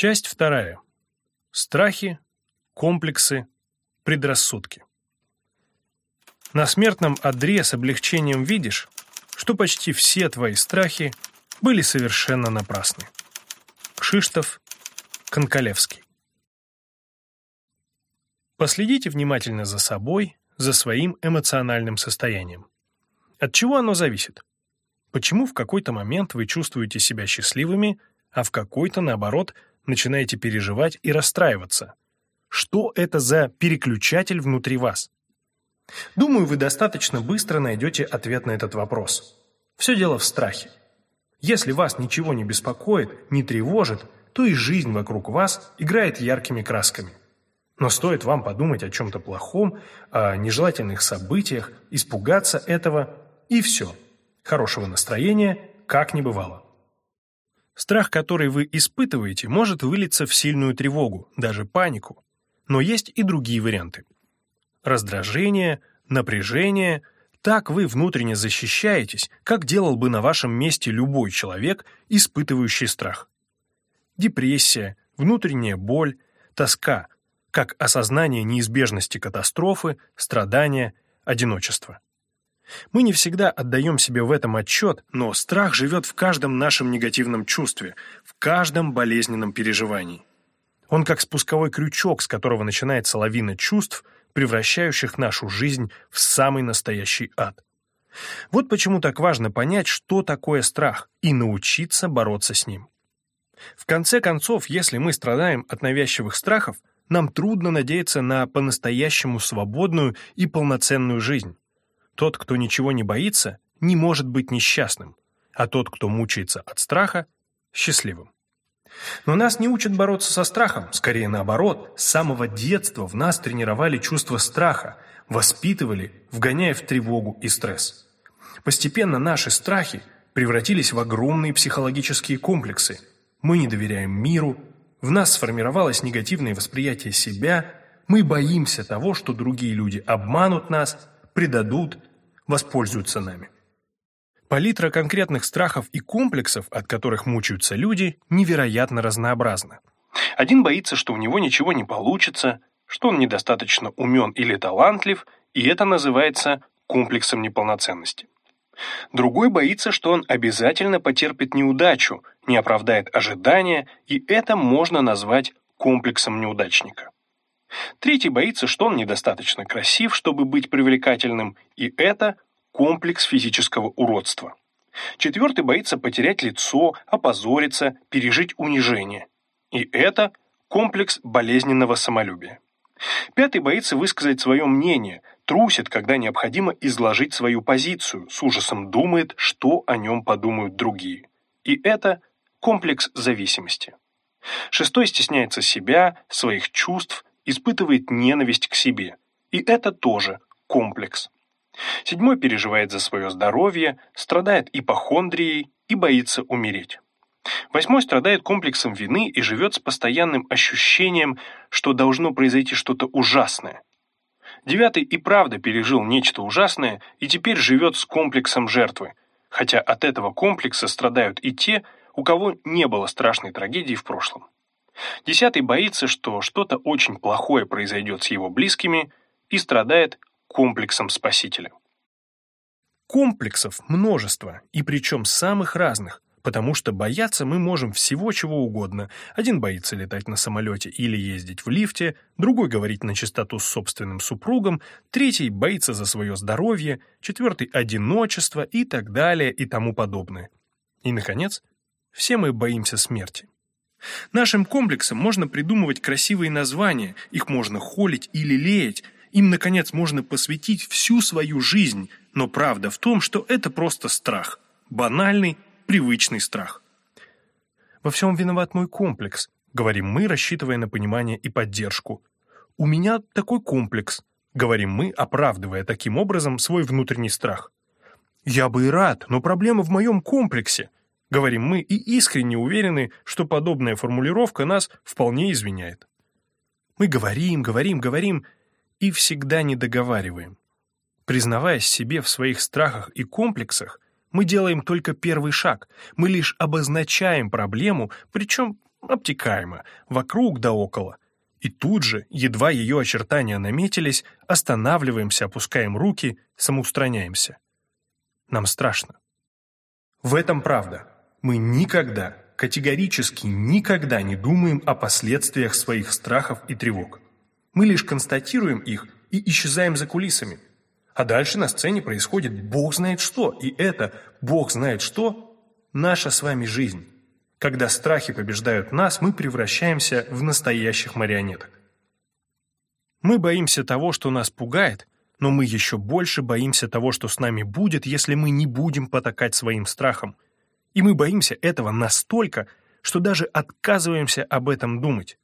Часть вторая. Страхи, комплексы, предрассудки. На смертном одре с облегчением видишь, что почти все твои страхи были совершенно напрасны. Кшиштов Конкалевский Последите внимательно за собой, за своим эмоциональным состоянием. От чего оно зависит? Почему в какой-то момент вы чувствуете себя счастливыми, а в какой-то, наоборот, начинаете переживать и расстраиваться? Что это за переключатель внутри вас? Думаю, вы достаточно быстро найдете ответ на этот вопрос. Все дело в страхе. Если вас ничего не беспокоит, не тревожит, то и жизнь вокруг вас играет яркими красками. Но стоит вам подумать о чем-то плохом, о нежелательных событиях, испугаться этого, и все. Хорошего настроения как не бывало. Страх, который вы испытываете, может вылиться в сильную тревогу, даже панику. Но есть и другие варианты. Раздражение, напряжение – так вы внутренне защищаетесь, как делал бы на вашем месте любой человек, испытывающий страх. Депрессия, внутренняя боль, тоска – как осознание неизбежности катастрофы, страдания, одиночества. Мы не всегда отдаем себе в этом отчет, но страх живет в каждом нашем негативном чувстве, в каждом болезненном переживании. Он как спусковой крючок, с которого начинается лавина чувств, превращающих нашу жизнь в самый настоящий ад. Вот почему так важно понять, что такое страх, и научиться бороться с ним. В конце концов, если мы страдаем от навязчивых страхов, нам трудно надеяться на по-настоящему свободную и полноценную жизнь. Тот, кто ничего не боится, не может быть несчастным, а тот, кто мучается от страха, счастливым. Но нас не учат бороться со страхом, скорее наоборот, с самого детства в нас тренировали чувство страха, воспитывали, вгоняя в тревогу и стресс. Постепенно наши страхи превратились в огромные психологические комплексы. Мы не доверяем миру, в нас сформировалось негативное восприятие себя, мы боимся того, что другие люди обманут нас, предадут, воспользуются нами. Палитра конкретных страхов и комплексов, от которых мучаются люди, невероятно разнообразна. Один боится, что у него ничего не получится, что он недостаточно умен или талантлив, и это называется комплексом неполноценности. Другой боится, что он обязательно потерпит неудачу, не оправдает ожидания, и это можно назвать комплексом неудачника. Третий боится, что он недостаточно красив, чтобы быть привлекательным, и это комплекс физического уродства. Четвертый боится потерять лицо, опозориться, пережить унижение. И это комплекс болезненного самолюбия. Пятый боится высказать свое мнение, трусит, когда необходимо изложить свою позицию, с ужасом думает, что о нем подумают другие. И это комплекс зависимости. Шестой стесняется себя, своих чувств, испытывает ненависть к себе. И это тоже комплекс. Седьмой переживает за свое здоровье, страдает ипохондрией и боится умереть. Восьмой страдает комплексом вины и живет с постоянным ощущением, что должно произойти что-то ужасное. Девятый и правда пережил нечто ужасное и теперь живет с комплексом жертвы, хотя от этого комплекса страдают и те, у кого не было страшной трагедии в прошлом. Десятый боится, что что-то очень плохое произойдет с его близкими и страдает комплексом спасителя. Комплексов множество, и причем самых разных, потому что бояться мы можем всего чего угодно. Один боится летать на самолете или ездить в лифте, другой говорить на чистоту с собственным супругом, третий боится за свое здоровье, четвертый – одиночество и так далее и тому подобное. И, наконец, все мы боимся смерти. Нашим комплексам можно придумывать красивые названия, их можно холить или лелеять, им, наконец, можно посвятить всю свою жизнь, но правда в том, что это просто страх, банальный, привычный страх. «Во всем виноват мой комплекс», — говорим мы, рассчитывая на понимание и поддержку. «У меня такой комплекс», — говорим мы, оправдывая таким образом свой внутренний страх. «Я бы и рад, но проблема в моем комплексе», — говорим мы и искренне уверены, что подобная формулировка нас вполне извиняет. Мы говорим, говорим, говорим и всегда не договариваем. Признаваясь себе в своих страхах и комплексах, мы делаем только первый шаг, мы лишь обозначаем проблему, причем обтекаемо, вокруг да около. И тут же, едва ее очертания наметились, останавливаемся, опускаем руки, самоустраняемся. Нам страшно. В этом правда. Мы никогда, категорически никогда не думаем о последствиях своих страхов и тревог. Мы лишь констатируем их и исчезаем за кулисами. А дальше на сцене происходит бог знает что, и это бог знает что – наша с вами жизнь. Когда страхи побеждают нас, мы превращаемся в настоящих марионеток. Мы боимся того, что нас пугает, но мы еще больше боимся того, что с нами будет, если мы не будем потакать своим страхам. И мы боимся этого настолько, что даже отказываемся об этом думать.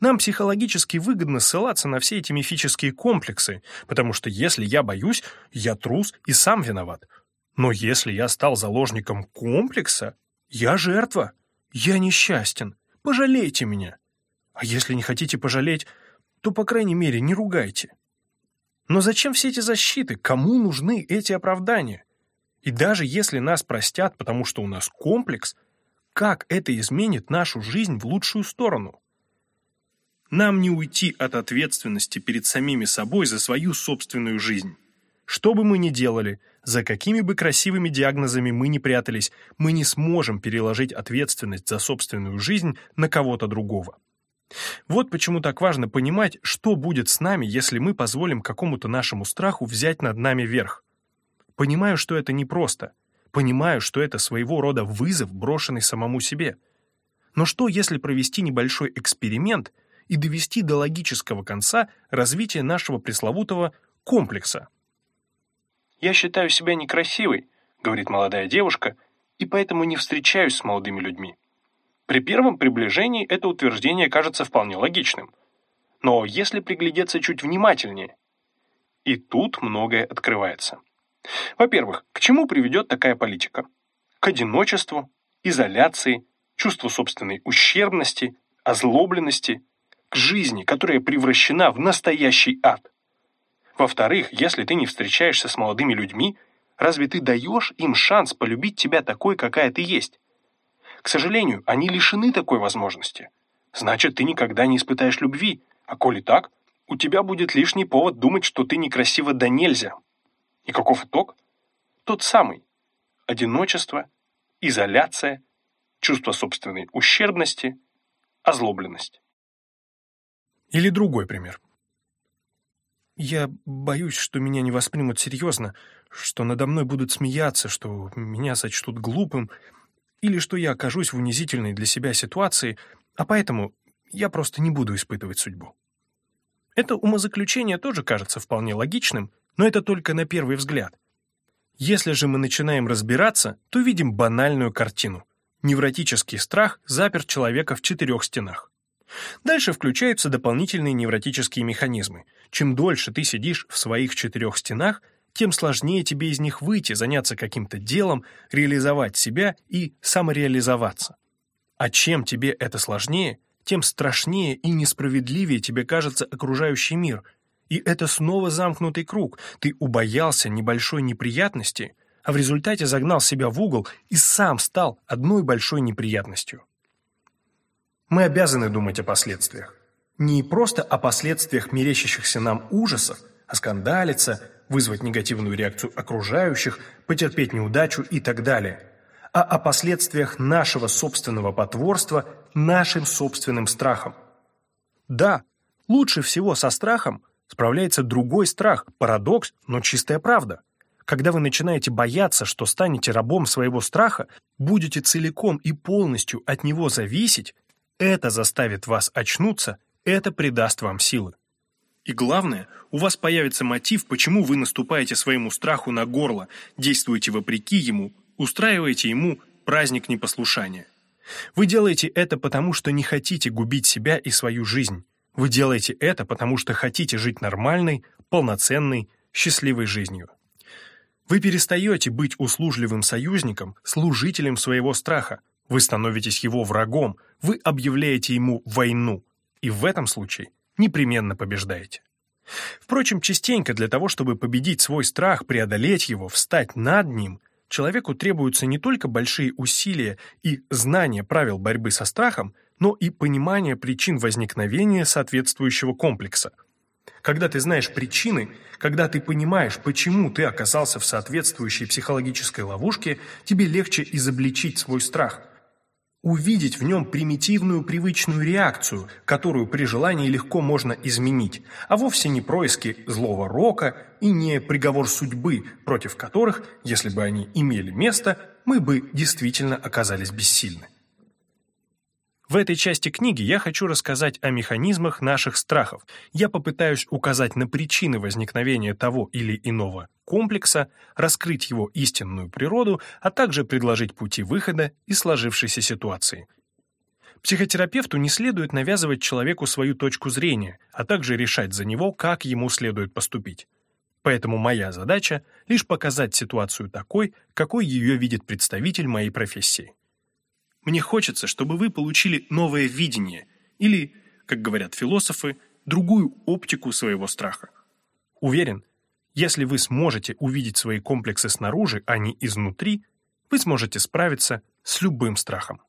Нам психологически выгодно ссылаться на все эти мифические комплексы, потому что если я боюсь, я трус и сам виноват. Но если я стал заложником комплекса, я жертва. Я несчастен. Пожалейте меня. А если не хотите пожалеть, то, по крайней мере, не ругайте. Но зачем все эти защиты? Кому нужны эти оправдания? И даже если нас простят, потому что у нас комплекс, как это изменит нашу жизнь в лучшую сторону? Нам не уйти от ответственности перед самими собой за свою собственную жизнь. Что бы мы ни делали, за какими бы красивыми диагнозами мы ни прятались, мы не сможем переложить ответственность за собственную жизнь на кого-то другого. Вот почему так важно понимать, что будет с нами, если мы позволим какому-то нашему страху взять над нами верх. Понимаю, что это непросто. Понимаю, что это своего рода вызов, брошенный самому себе. Но что, если провести небольшой эксперимент и довести до логического конца развитие нашего пресловутого комплекса – «Я считаю себя некрасивой», — говорит молодая девушка, «и поэтому не встречаюсь с молодыми людьми». При первом приближении это утверждение кажется вполне логичным. Но если приглядеться чуть внимательнее, и тут многое открывается. Во-первых, к чему приведет такая политика? К одиночеству, изоляции, чувству собственной ущербности, озлобленности, к жизни, которая превращена в настоящий ад. Во-вторых, если ты не встречаешься с молодыми людьми, разве ты даешь им шанс полюбить тебя такой, какая ты есть? К сожалению, они лишены такой возможности. Значит, ты никогда не испытаешь любви, а коли так, у тебя будет лишний повод думать, что ты некрасива да нельзя. И каков итог? Тот самый. Одиночество, изоляция, чувство собственной ущербности, озлобленность. Или другой пример. Я боюсь, что меня не воспримут серьезно, что надо мной будут смеяться, что меня сочтут глупым, или что я окажусь в унизительной для себя ситуации, а поэтому я просто не буду испытывать судьбу. Это умозаключение тоже кажется вполне логичным, но это только на первый взгляд. Если же мы начинаем разбираться, то видим банальную картину. Невротический страх запер человека в четырех стенах. Дальше включаются дополнительные невротические механизмы. Чем дольше ты сидишь в своих четырех стенах, тем сложнее тебе из них выйти, заняться каким-то делом, реализовать себя и самореализоваться. А чем тебе это сложнее, тем страшнее и несправедливее тебе кажется окружающий мир. И это снова замкнутый круг. Ты убоялся небольшой неприятности, а в результате загнал себя в угол и сам стал одной большой неприятностью. Мы обязаны думать о последствиях. Не просто о последствиях мерещащихся нам ужасов, оскандалиться, вызвать негативную реакцию окружающих, потерпеть неудачу и так далее, а о последствиях нашего собственного потворства нашим собственным страхом. Да, лучше всего со страхом справляется другой страх, парадокс, но чистая правда. Когда вы начинаете бояться, что станете рабом своего страха, будете целиком и полностью от него зависеть, это заставит вас очнуться, это придаст вам силы. И главное, у вас появится мотив, почему вы наступаете своему страху на горло, действуете вопреки ему, устраиваете ему праздник непослушания. Вы делаете это потому, что не хотите губить себя и свою жизнь. Вы делаете это потому, что хотите жить нормальной, полноценной, счастливой жизнью. Вы перестаете быть услужливым союзником, служителем своего страха, вы становитесь его врагом, вы объявляете ему войну, и в этом случае непременно побеждаете. Впрочем, частенько для того, чтобы победить свой страх, преодолеть его, встать над ним, человеку требуются не только большие усилия и знание правил борьбы со страхом, но и понимание причин возникновения соответствующего комплекса. Когда ты знаешь причины, когда ты понимаешь, почему ты оказался в соответствующей психологической ловушке, тебе легче изобличить свой страх – увидеть в нем примитивную привычную реакцию, которую при желании легко можно изменить, а вовсе не происки злого рока и не приговор судьбы, против которых, если бы они имели место, мы бы действительно оказались бессильны. В этой части книги я хочу рассказать о механизмах наших страхов. Я попытаюсь указать на причины возникновения того или иного комплекса, раскрыть его истинную природу, а также предложить пути выхода из сложившейся ситуации. Психотерапевту не следует навязывать человеку свою точку зрения, а также решать за него, как ему следует поступить. Поэтому моя задача — лишь показать ситуацию такой, какой ее видит представитель моей профессии. Мне хочется, чтобы вы получили новое видение или, как говорят философы, другую оптику своего страха. Уверен, если вы сможете увидеть свои комплексы снаружи, а не изнутри, вы сможете справиться с любым страхом.